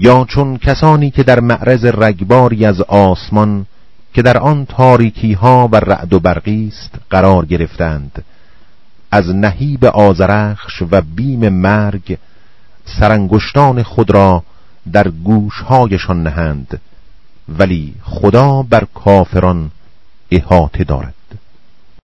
یا چون کسانی که در معرض رگباری از آسمان که در آن تاریکی ها و رعد و برقی است قرار گرفتند از نهیب آزرخش و بیم مرگ سرانگشتان خود را در گوشهایشان نهند ولی خدا بر کافران احاطه دارد.